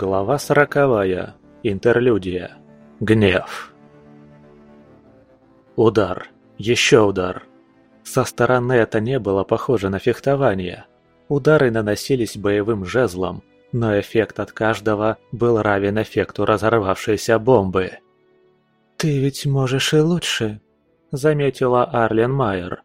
Глава сороковая. Интерлюдия. Гнев. Удар. Еще удар. Со стороны это не было похоже на фехтование. Удары наносились боевым жезлом, но эффект от каждого был равен эффекту разорвавшейся бомбы. «Ты ведь можешь и лучше», — заметила Арлен Майер.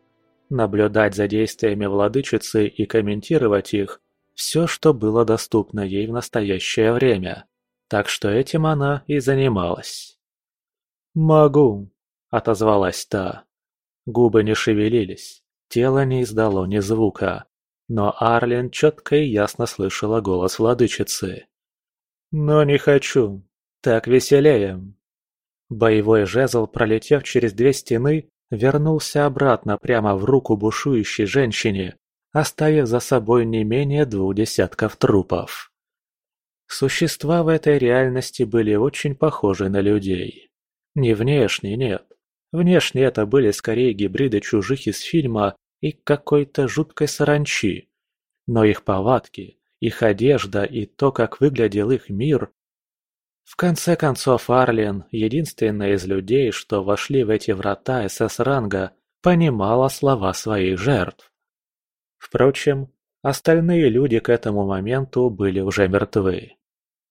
Наблюдать за действиями владычицы и комментировать их все, что было доступно ей в настоящее время. Так что этим она и занималась. «Могу», — отозвалась та. Губы не шевелились, тело не издало ни звука, но Арлен четко и ясно слышала голос владычицы. «Но не хочу. Так веселее». Боевой жезл, пролетев через две стены, вернулся обратно прямо в руку бушующей женщине, оставив за собой не менее двух десятков трупов. Существа в этой реальности были очень похожи на людей. Не внешне, нет. Внешне это были скорее гибриды чужих из фильма и какой-то жуткой саранчи. Но их повадки, их одежда и то, как выглядел их мир... В конце концов, Арлен, единственная из людей, что вошли в эти врата СС-ранга, понимала слова своих жертв. Впрочем, остальные люди к этому моменту были уже мертвы.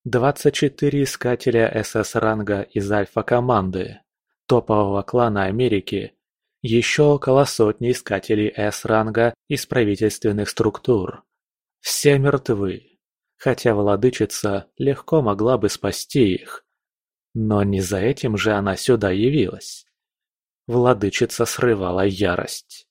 24 искателя СС-ранга из Альфа-команды, топового клана Америки, еще около сотни искателей С-ранга из правительственных структур. Все мертвы, хотя владычица легко могла бы спасти их. Но не за этим же она сюда явилась. Владычица срывала ярость.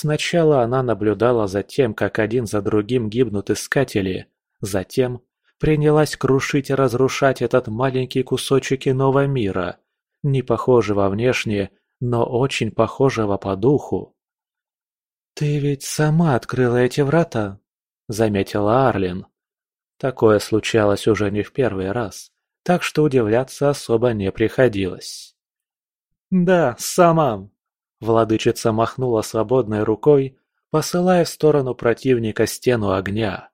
Сначала она наблюдала за тем, как один за другим гибнут искатели, затем принялась крушить и разрушать этот маленький кусочек иного мира, не похожего внешне, но очень похожего по духу. «Ты ведь сама открыла эти врата», — заметила Арлин. Такое случалось уже не в первый раз, так что удивляться особо не приходилось. «Да, сама», Владычица махнула свободной рукой, посылая в сторону противника стену огня.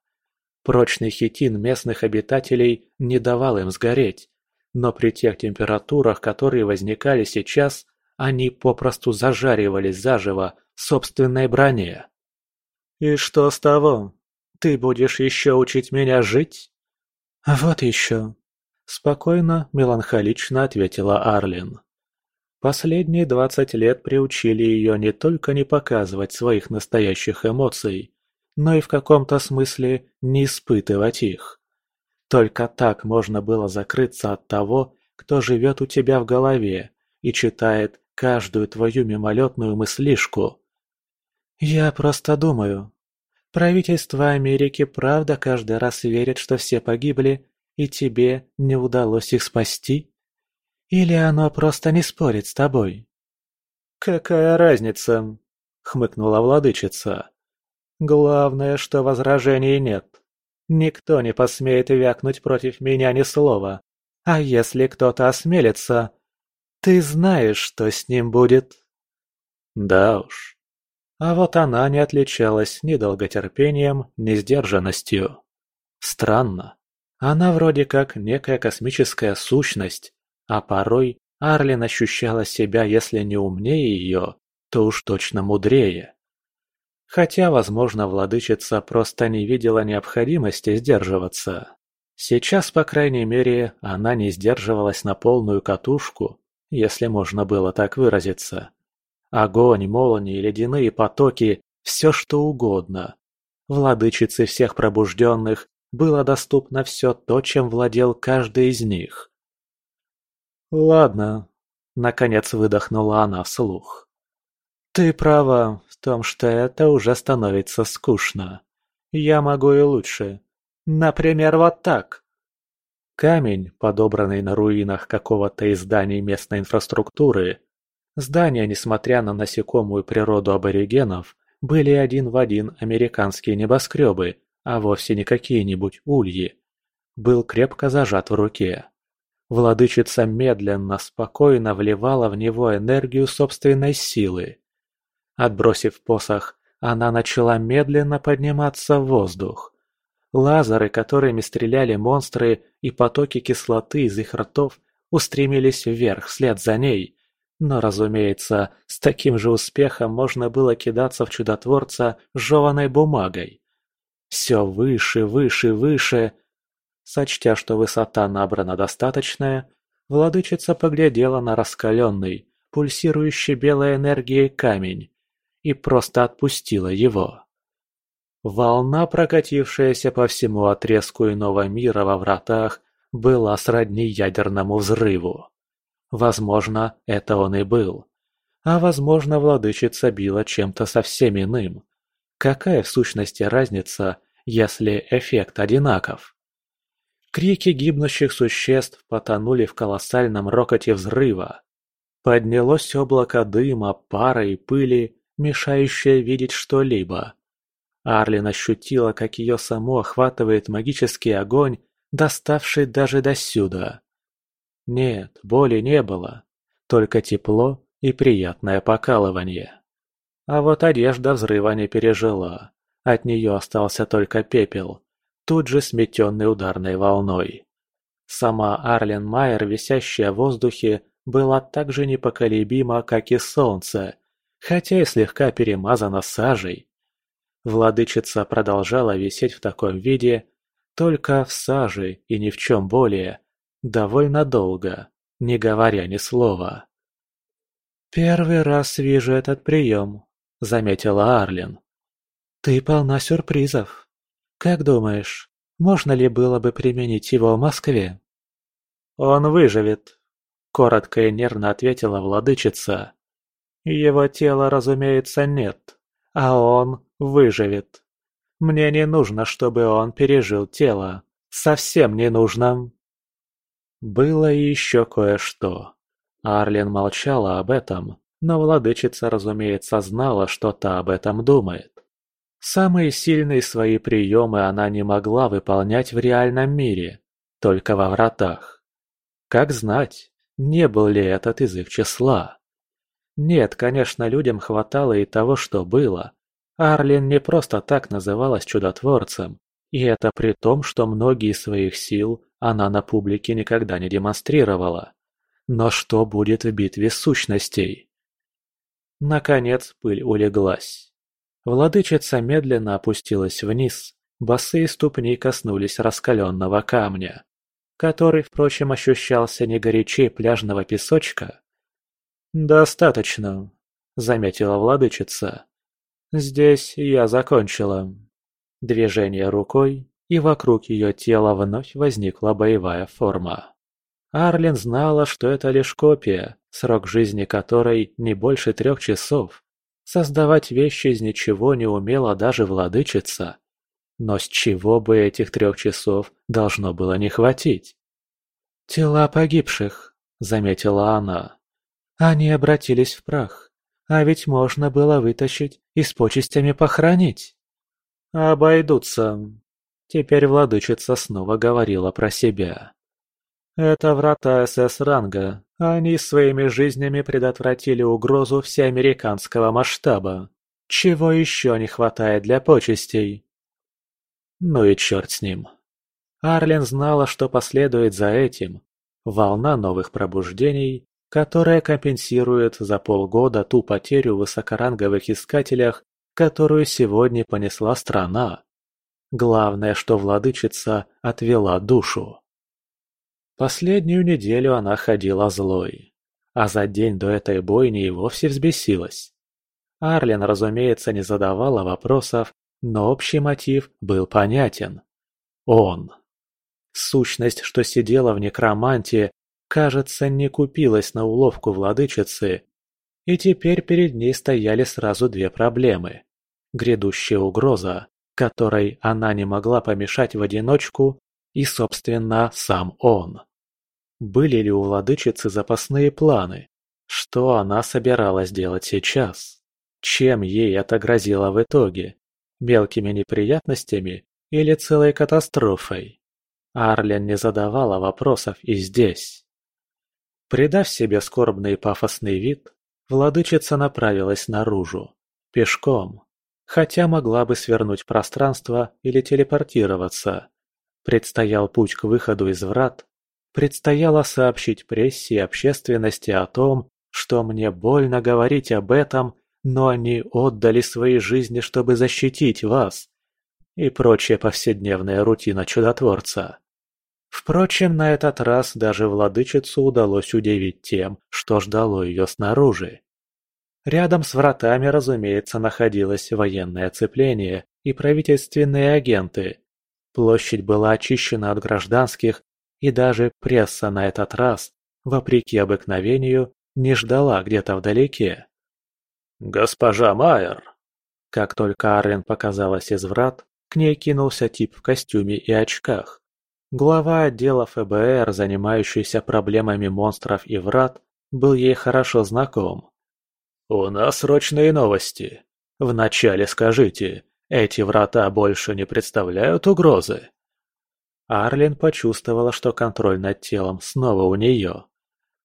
Прочный хитин местных обитателей не давал им сгореть, но при тех температурах, которые возникали сейчас, они попросту зажаривались заживо собственной броне. «И что с того? Ты будешь еще учить меня жить?» «Вот еще», — спокойно, меланхолично ответила Арлин. Последние двадцать лет приучили ее не только не показывать своих настоящих эмоций, но и в каком-то смысле не испытывать их. Только так можно было закрыться от того, кто живет у тебя в голове и читает каждую твою мимолетную мыслишку. Я просто думаю. Правительство Америки правда каждый раз верит, что все погибли, и тебе не удалось их спасти? Или оно просто не спорит с тобой?» «Какая разница?» — хмыкнула владычица. «Главное, что возражений нет. Никто не посмеет вякнуть против меня ни слова. А если кто-то осмелится, ты знаешь, что с ним будет». Да уж. А вот она не отличалась ни долготерпением, ни сдержанностью. Странно. Она вроде как некая космическая сущность, а порой Арлин ощущала себя, если не умнее ее, то уж точно мудрее. Хотя, возможно, владычица просто не видела необходимости сдерживаться. Сейчас, по крайней мере, она не сдерживалась на полную катушку, если можно было так выразиться. Огонь, молнии, ледяные потоки – все что угодно. Владычице всех пробужденных было доступно все то, чем владел каждый из них. «Ладно», — наконец выдохнула она вслух. «Ты права в том, что это уже становится скучно. Я могу и лучше. Например, вот так». Камень, подобранный на руинах какого-то из зданий местной инфраструктуры. Здания, несмотря на насекомую природу аборигенов, были один в один американские небоскребы, а вовсе не какие-нибудь ульи. Был крепко зажат в руке. Владычица медленно, спокойно вливала в него энергию собственной силы. Отбросив посох, она начала медленно подниматься в воздух. Лазеры, которыми стреляли монстры, и потоки кислоты из их ртов устремились вверх вслед за ней. Но, разумеется, с таким же успехом можно было кидаться в чудотворца жеваной бумагой. Все выше, выше, выше. Сочтя, что высота набрана достаточная, владычица поглядела на раскаленный, пульсирующий белой энергией камень и просто отпустила его. Волна, прокатившаяся по всему отрезку иного мира во вратах, была сродни ядерному взрыву. Возможно, это он и был. А возможно, владычица била чем-то совсем иным. Какая в сущности разница, если эффект одинаков? Крики гибнущих существ потонули в колоссальном рокоте взрыва. Поднялось облако дыма, пара и пыли, мешающее видеть что-либо. Арлин ощутила, как ее само охватывает магический огонь, доставший даже досюда. Нет, боли не было, только тепло и приятное покалывание. А вот одежда взрыва не пережила, от нее остался только пепел, тут же сметенный ударной волной. Сама Арлен Майер, висящая в воздухе, была так же непоколебима, как и солнце, хотя и слегка перемазана сажей. Владычица продолжала висеть в таком виде, только в саже и ни в чем более, довольно долго, не говоря ни слова. «Первый раз вижу этот прием», — заметила Арлин. «Ты полна сюрпризов. Как думаешь, можно ли было бы применить его в Москве?» «Он выживет», — коротко и нервно ответила владычица. «Его тела, разумеется, нет, а он выживет. Мне не нужно, чтобы он пережил тело. Совсем не нужно. Было еще кое-что. Арлен молчала об этом, но владычица, разумеется, знала, что та об этом думает. Самые сильные свои приемы она не могла выполнять в реальном мире, только во вратах. Как знать, не был ли этот из их числа? Нет, конечно, людям хватало и того, что было, Арлин не просто так называлась чудотворцем, и это при том, что многие своих сил она на публике никогда не демонстрировала. Но что будет в битве сущностей? Наконец пыль улеглась. Владычица медленно опустилась вниз, босые ступни коснулись раскаленного камня, который, впрочем, ощущался не горячей пляжного песочка. «Достаточно», — заметила владычица. Здесь я закончила. Движение рукой, и вокруг ее тела вновь возникла боевая форма. Арлин знала, что это лишь копия, срок жизни которой не больше трех часов. Создавать вещи из ничего не умела даже владычица. Но с чего бы этих трех часов должно было не хватить? «Тела погибших», — заметила она. «Они обратились в прах. А ведь можно было вытащить и с почестями похоронить. Обойдутся. Теперь владычица снова говорила про себя. Это врата СС-ранга. Они своими жизнями предотвратили угрозу всеамериканского масштаба. Чего еще не хватает для почестей? Ну и черт с ним. Арлен знала, что последует за этим. Волна новых пробуждений, которая компенсирует за полгода ту потерю в высокоранговых искателях, которую сегодня понесла страна. Главное, что владычица отвела душу. Последнюю неделю она ходила злой, а за день до этой бойни и вовсе взбесилась. Арлен, разумеется, не задавала вопросов, но общий мотив был понятен. Он. Сущность, что сидела в некроманте, кажется, не купилась на уловку владычицы, и теперь перед ней стояли сразу две проблемы. Грядущая угроза, которой она не могла помешать в одиночку, и, собственно, сам он. Были ли у владычицы запасные планы? Что она собиралась делать сейчас? Чем ей это грозило в итоге? Мелкими неприятностями или целой катастрофой? Арлен не задавала вопросов и здесь. Придав себе скорбный и пафосный вид, владычица направилась наружу, пешком. хотя могла бы свернуть пространство или телепортироваться. Предстоял путь к выходу из врат, предстояло сообщить прессе и общественности о том, что мне больно говорить об этом, но они отдали свои жизни, чтобы защитить вас. И прочая повседневная рутина чудотворца. Впрочем, на этот раз даже владычицу удалось удивить тем, что ждало ее снаружи. Рядом с вратами, разумеется, находилось военное оцепление и правительственные агенты. Площадь была очищена от гражданских, и даже пресса на этот раз, вопреки обыкновению, не ждала где-то вдалеке. «Госпожа Майер!» Как только Арлен показалась из врат, к ней кинулся тип в костюме и очках. Глава отдела ФБР, занимающийся проблемами монстров и врат, был ей хорошо знаком. «У нас срочные новости. Вначале скажите, эти врата больше не представляют угрозы?» Арлин почувствовала, что контроль над телом снова у нее.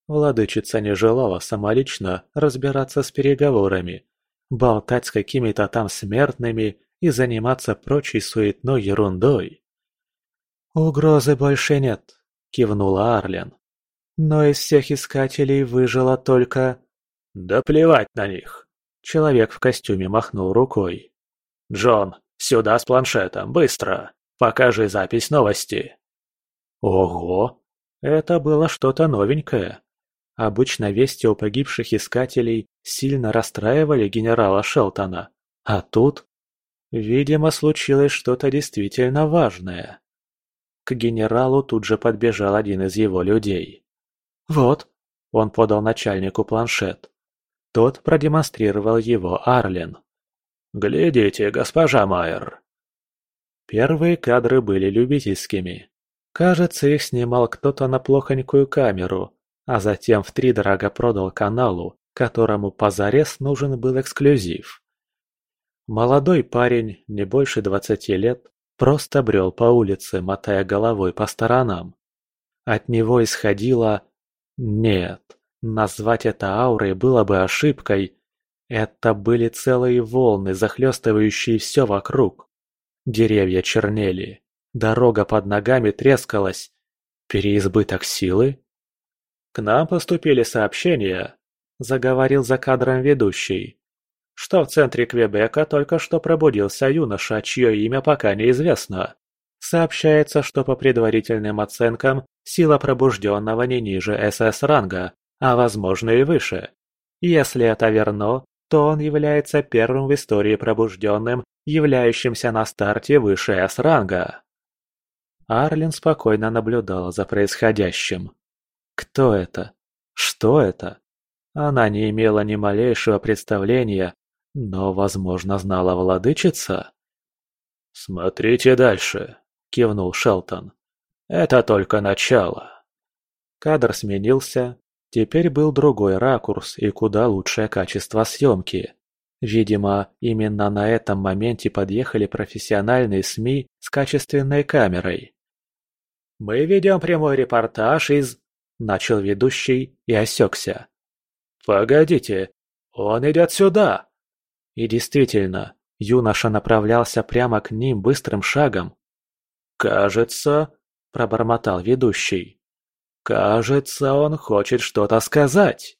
Владычица не желала самолично разбираться с переговорами, болтать с какими-то там смертными и заниматься прочей суетной ерундой. «Угрозы больше нет», — кивнула Арлен. «Но из всех искателей выжила только...» «Да плевать на них!» Человек в костюме махнул рукой. «Джон, сюда с планшетом, быстро! Покажи запись новости!» Ого! Это было что-то новенькое. Обычно вести о погибших искателей сильно расстраивали генерала Шелтона. А тут... Видимо, случилось что-то действительно важное. К генералу тут же подбежал один из его людей. «Вот», — он подал начальнику планшет. Тот продемонстрировал его Арлен. «Глядите, госпожа Майер!» Первые кадры были любительскими. Кажется, их снимал кто-то на плохонькую камеру, а затем втридорого продал каналу, которому позарез нужен был эксклюзив. Молодой парень, не больше двадцати лет, просто брел по улице, мотая головой по сторонам. От него исходило «нет». Назвать это аурой было бы ошибкой. Это были целые волны, захлестывающие все вокруг. Деревья чернели, дорога под ногами трескалась. Переизбыток силы? «К нам поступили сообщения», – заговорил за кадром ведущий, «что в центре Квебека только что пробудился юноша, чье имя пока неизвестно. Сообщается, что по предварительным оценкам сила пробужденного не ниже СС-ранга, а возможно и выше. Если это верно, то он является первым в истории пробужденным, являющимся на старте выше С-ранга. Арлин спокойно наблюдала за происходящим. Кто это? Что это? Она не имела ни малейшего представления, но, возможно, знала владычица. «Смотрите дальше», — кивнул Шелтон. «Это только начало». Кадр сменился, Теперь был другой ракурс и куда лучшее качество съемки. Видимо, именно на этом моменте подъехали профессиональные СМИ с качественной камерой. «Мы ведем прямой репортаж из...» – начал ведущий и осекся. «Погодите, он идет сюда!» И действительно, юноша направлялся прямо к ним быстрым шагом. «Кажется...» – пробормотал ведущий. Кажется, он хочет что-то сказать.